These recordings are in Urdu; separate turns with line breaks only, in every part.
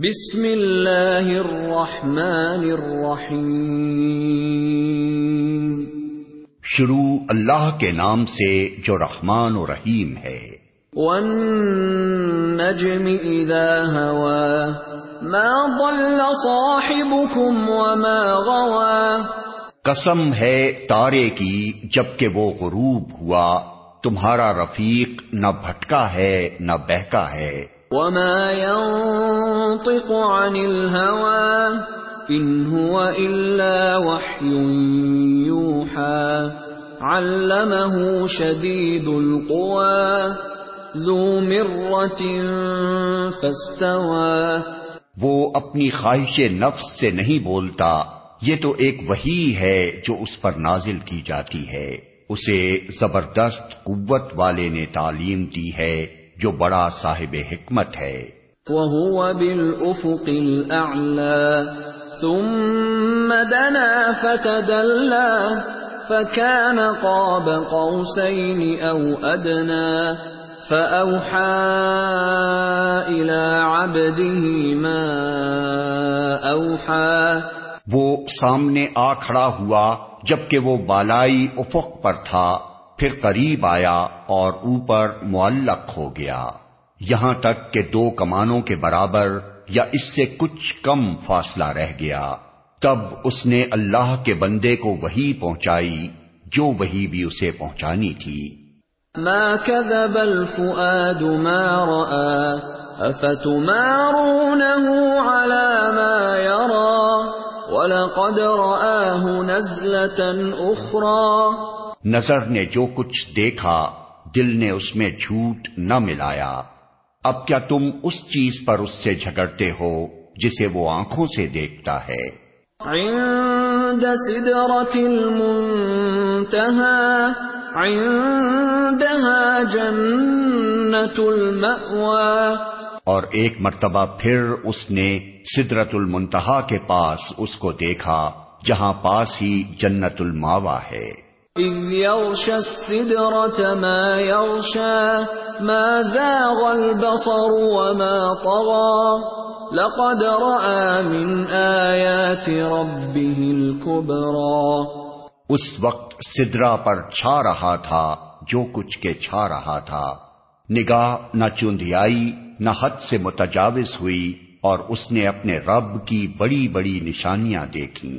بسم اللہ الرحمن
الرحیم شروع اللہ کے نام سے جو رحمان و رحیم ہے
والنجم اذا
ہوا ما ضل صاحبكم وما غوا قسم ہے تارے کی جب کہ وہ غروب ہوا تمہارا رفیق نہ بھٹکا ہے نہ بہکا ہے
وما ينطق عن الهوى ان هو الا وحي يوحى علمه
شديد القوى ذو مرة فاستوى وہ اپنی خواہش نفس سے نہیں بولتا یہ تو ایک وہی ہے جو اس پر نازل کی جاتی ہے اسے زبردست قوت والے نے تعلیم دی ہے جو بڑا صاحب حکمت ہے
فقد اللہ فن قوسین اونا ف
علابی موحا وہ سامنے آ کھڑا ہوا جبکہ وہ بالائی افق پر تھا پھر قریب آیا اور اوپر معلق ہو گیا یہاں تک کہ دو کمانوں کے برابر یا اس سے کچھ کم فاصلہ رہ گیا تب اس نے اللہ کے بندے کو وہی پہنچائی جو وہی بھی اسے پہنچانی تھی
ما ما ما كذب الفؤاد على يرى ولقد رآه نزلة اخرى
نظر نے جو کچھ دیکھا دل نے اس میں جھوٹ نہ ملایا اب کیا تم اس چیز پر اس سے جھگڑتے ہو جسے وہ آنکھوں سے دیکھتا ہے عند اور ایک مرتبہ پھر اس نے سدرت المنتہا کے پاس اس کو دیکھا جہاں پاس ہی جنت الماوا ہے
اس وقت سدرا
پر چھا رہا تھا جو کچھ کے چھا رہا تھا نگاہ نہ چندیائی نہ حد سے متجاوز ہوئی اور اس نے اپنے رب کی بڑی بڑی نشانیاں دیکھیں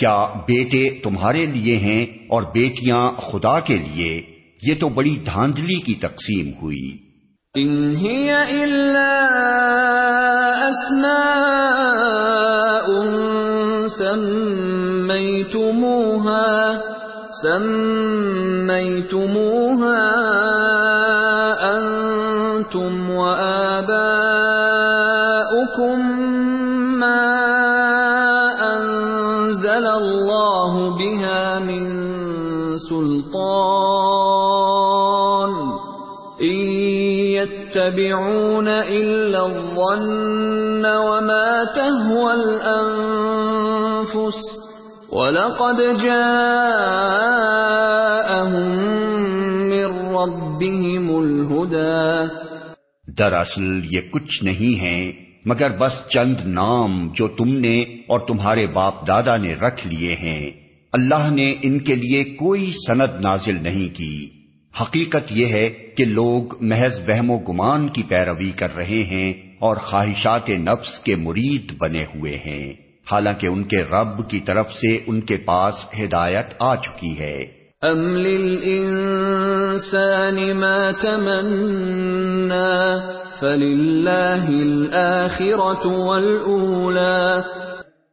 کیا بیٹے تمہارے لیے ہیں اور بیٹیاں خدا کے لیے یہ تو بڑی دھاندلی کی تقسیم ہوئی انہیں
سن تم سن تم يتبعون إلا الظن وما تهوى الأنفس ولقد جاءهم من
ربهم الهدى دراصل یہ کچھ نہیں ہے مگر بس چند نام جو تم نے اور تمہارے باپ دادا نے رکھ لیے ہیں اللہ نے ان کے لیے کوئی سند نازل نہیں کی حقیقت یہ ہے کہ لوگ محض وہم و گمان کی پیروی کر رہے ہیں اور خواہشات نفس کے مرید بنے ہوئے ہیں حالانکہ ان کے رب کی طرف سے ان کے پاس ہدایت آ چکی ہے
ام للانسان ما تمنا فللہ
والاولا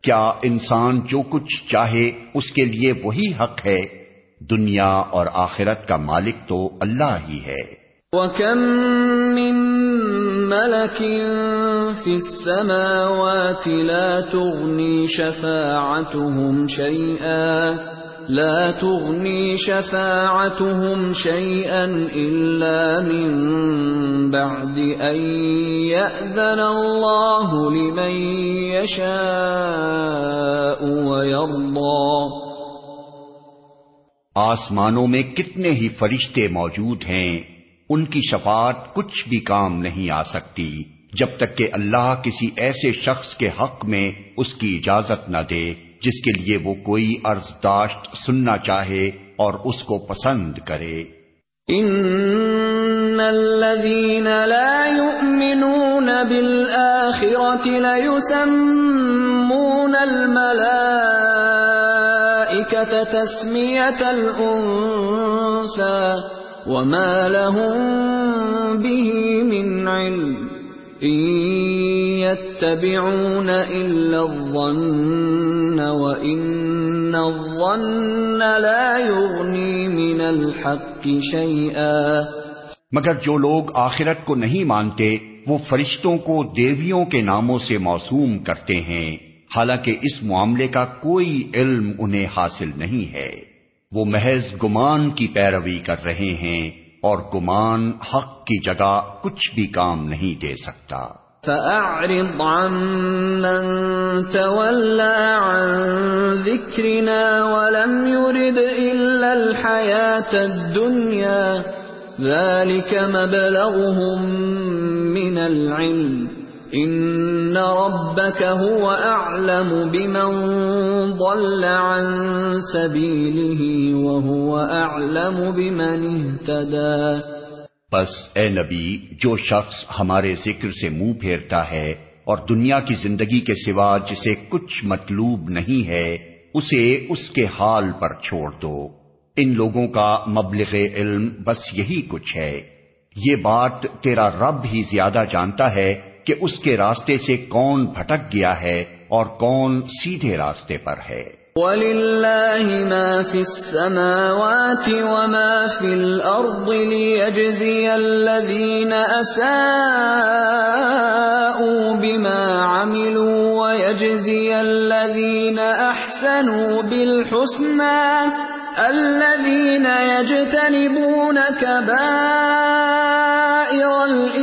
کیا انسان جو کچھ چاہے اس کے لیے وہی حق ہے دنیا اور آخرت کا مالک تو اللہ ہی ہے
وَكَم مِن مَلَكٍ فِي السَّمَاوَاتِ لَا تُغْنِي شَفَاعَتُهُمْ شَيْئًا لا تغني شفاعتهم شيئا الا من بعد ان ياذن
الله لمن يشاء ويرضى آسمانوں میں کتنے ہی فرشتے موجود ہیں ان کی شفاعت کچھ بھی کام نہیں آ سکتی جب تک کہ اللہ کسی ایسے شخص کے حق میں اس کی اجازت نہ دے جس کے لیے وہ کوئی عرض داشت سننا چاہے اور اس کو پسند کرے
ان الذين لا يؤمنون بالآخرة ليسمون الْمَلَائِكَةَ تَسْمِيَةَ وَمَا بِهِ مِنْ عِلْمٍ يَتَّبِعُونَ إِلَّا الظَّنَّ وَإِنَّ
الظَّنَّ لَا يُغْنِي مِنَ الْحَقِّ شَيْئًا مگر جو لوگ آخرت کو نہیں مانتے وہ فرشتوں کو دیویوں کے ناموں سے موسوم کرتے ہیں حالانکہ اس معاملے کا کوئی علم انہیں حاصل نہیں ہے وہ محض گمان کی پیروی کر رہے ہیں اور گمان حق کی جگہ کچھ بھی کام نہیں دے سکتا
فأعرض عن من تولى عن ذكرنا ولم يرد إلا الحياة الدنيا ذلك مبلغهم من العلم ان ربك هو اعلم اعلم بمن بمن ضل عن سبيله وهو اهتدى
پس اے نبی جو شخص ہمارے ذکر سے منہ پھیرتا ہے اور دنیا کی زندگی کے سوا جسے کچھ مطلوب نہیں ہے اسے اس کے حال پر چھوڑ دو ان لوگوں کا مبلغ علم بس یہی کچھ ہے یہ بات تیرا رب ہی زیادہ جانتا ہے کہ اس کے راستے سے کون بھٹک گیا ہے اور کون سیدھے راستے پر ہے
وَلِلَّهِ مَا فِي فِي السَّمَاوَاتِ وَمَا الْأَرْضِ لِيَجْزِيَ الَّذِينَ الَّذِينَ أَسَاءُوا بِمَا عَمِلُوا وَيَجْزِيَ أَحْسَنُوا بِالْحُسْنَى الَّذِينَ يَجْتَنِبُونَ كَبَائِرَ الْإِثْمِ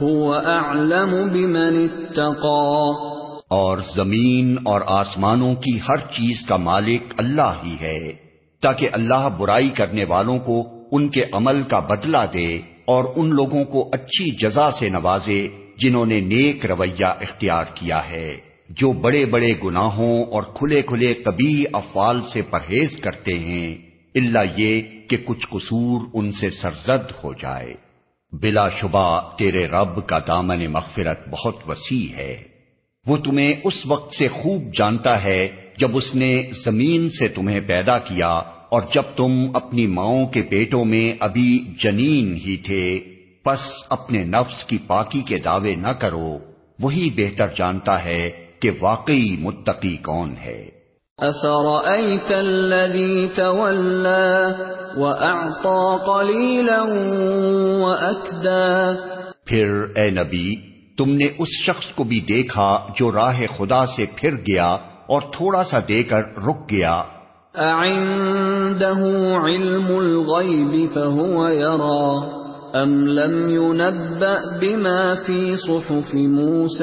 هو اعلم بمن اتقا اور زمین اور آسمانوں کی ہر چیز کا مالک اللہ ہی ہے تاکہ اللہ برائی کرنے والوں کو ان کے عمل کا بدلہ دے اور ان لوگوں کو اچھی جزا سے نوازے جنہوں نے نیک رویہ اختیار کیا ہے جو بڑے بڑے گناہوں اور کھلے کھلے کبھی افعال سے پرہیز کرتے ہیں اللہ یہ کہ کچھ قصور ان سے سرزد ہو جائے بلا شبہ تیرے رب کا دامن مغفرت بہت وسیع ہے وہ تمہیں اس وقت سے خوب جانتا ہے جب اس نے زمین سے تمہیں پیدا کیا اور جب تم اپنی ماؤں کے پیٹوں میں ابھی جنین ہی تھے پس اپنے نفس کی پاکی کے دعوے نہ کرو وہی بہتر جانتا ہے کہ واقعی متقی کون ہے
أفرأيت الذي تولى وأعطى قليلا وأكدا
پھر اے نبی تم نے اس شخص کو بھی دیکھا جو راہ خدا سے پھر گیا اور تھوڑا سا دے کر رک گیا
علم فهو يرى لم ينبأ بما في صحف موس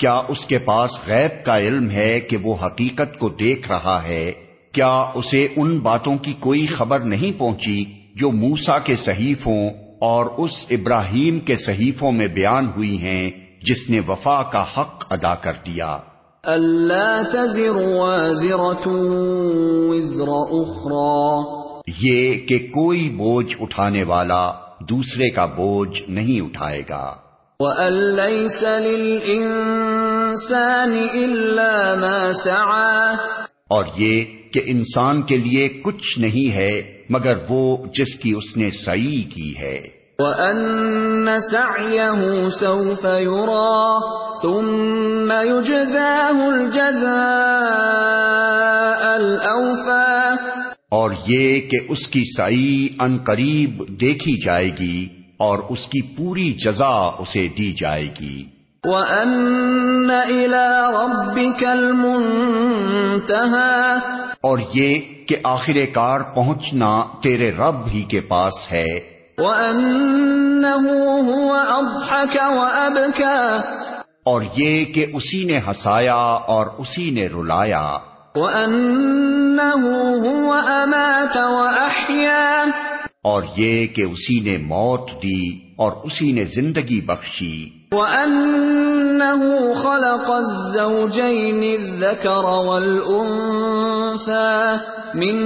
کیا اس کے پاس غیب کا علم ہے کہ وہ حقیقت کو دیکھ رہا ہے کیا اسے ان باتوں کی کوئی خبر نہیں پہنچی جو موسا کے صحیفوں اور اس ابراہیم کے صحیفوں میں بیان ہوئی ہیں جس نے وفا کا حق ادا کر دیا اللہ تزر وزر اخرى یہ کہ کوئی بوجھ اٹھانے والا دوسرے کا بوجھ نہیں اٹھائے گا
إِلَّا مَا مسا
اور یہ کہ انسان کے لیے کچھ نہیں ہے مگر وہ جس کی اس نے سعی کی ہے اور یہ کہ اس کی سائی ان قریب دیکھی جائے گی اور اس کی پوری جزا اسے دی جائے گی
کو رَبِّكَ علاب
اور یہ کہ آخر کار پہنچنا تیرے رب ہی کے پاس ہے اور یہ کہ اسی نے ہسایا اور اسی نے رلایا
وَأَنَّهُ هُوَ أَمَاتَ وَأَحْيَا
اور یہ کہ اسی نے موت دی اور اسی نے زندگی بخشی
وَأَنَّهُ خَلَقَ الزَّوْجَيْنِ الذَّكَرَ وَالْأُنْفَى مِن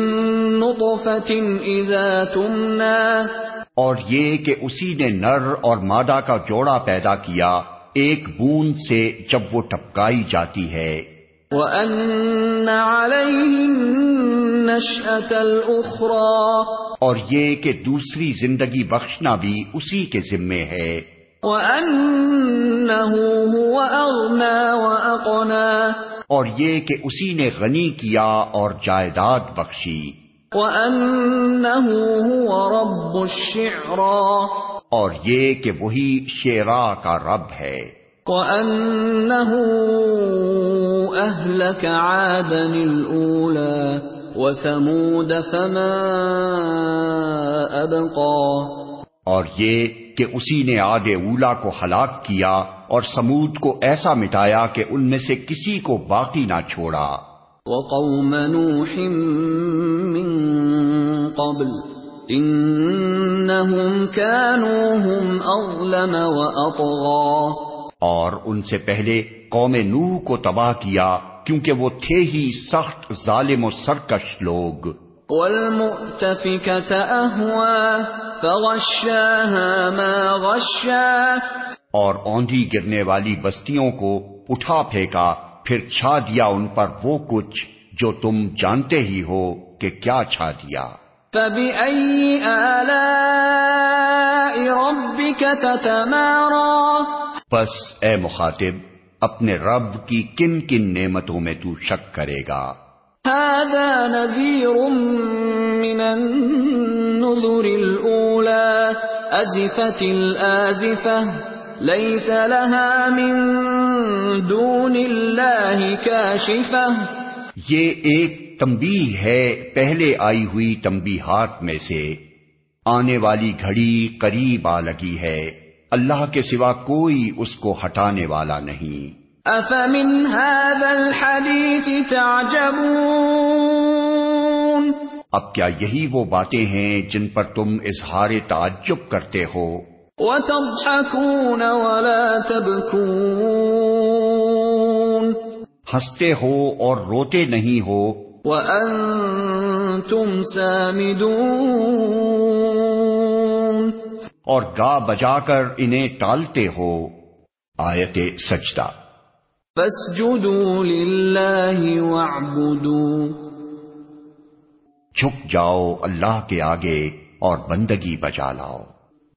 نُطْفَةٍ إِذَا تُمْنَا اور یہ کہ اسی نے نر اور مادہ کا جوڑا پیدا کیا ایک بوند سے جب وہ ٹپکائی جاتی ہے
عَلَيْهِمْ نَشْأَةَ الْأُخْرَى
اور یہ کہ دوسری زندگی بخشنا بھی اسی کے ذمے ہے
وَأَنَّهُ هُوَ أَغْنَى
کون اور یہ کہ اسی نے غنی کیا اور جائیداد بخشی
هُوَ رَبُّ الشِّعْرَى
اور یہ کہ وہی شیرا کا رب ہے
وَأَنَّهُ أهلك عادا الأولى وثمود
فما أبقى اور یہ کہ اسی نے آدھے اولا کو ہلاک کیا اور سمود کو ایسا مٹایا کہ ان میں سے کسی کو باقی نہ چھوڑا
وقوم نوح من قبل انہم كانوہم اظلم
و اور ان سے پہلے قوم نوح کو تباہ کیا کیونکہ وہ تھے ہی سخت ظالم و سرکش لوگ اور اوندھی گرنے والی بستیوں کو اٹھا پھینکا پھر چھا دیا ان پر وہ کچھ جو تم جانتے ہی ہو کہ کیا چھا دیا
کبھی کتا
پس اے مخاطب اپنے رب کی کن کن نعمتوں میں تو شک کرے گا
لئی لها من دون
کا شیفہ یہ ایک تمبی ہے پہلے آئی ہوئی تمبی ہاتھ میں سے آنے والی گھڑی قریب آ لگی ہے اللہ کے سوا کوئی اس کو ہٹانے والا نہیں
افمن هذا الحديث تعجبون
اب کیا یہی وہ باتیں ہیں جن پر تم اظہار تعجب کرتے ہو
وتضحكون ولا تبكون
ہنستے ہو اور روتے نہیں ہو
وانتم سامدون
اور گا بجا کر انہیں ٹالتے ہو آیت سجدہ
بس جو دوں
جھک جاؤ اللہ کے آگے اور بندگی بچا لاؤ